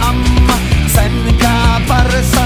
Am Sen kaparsın.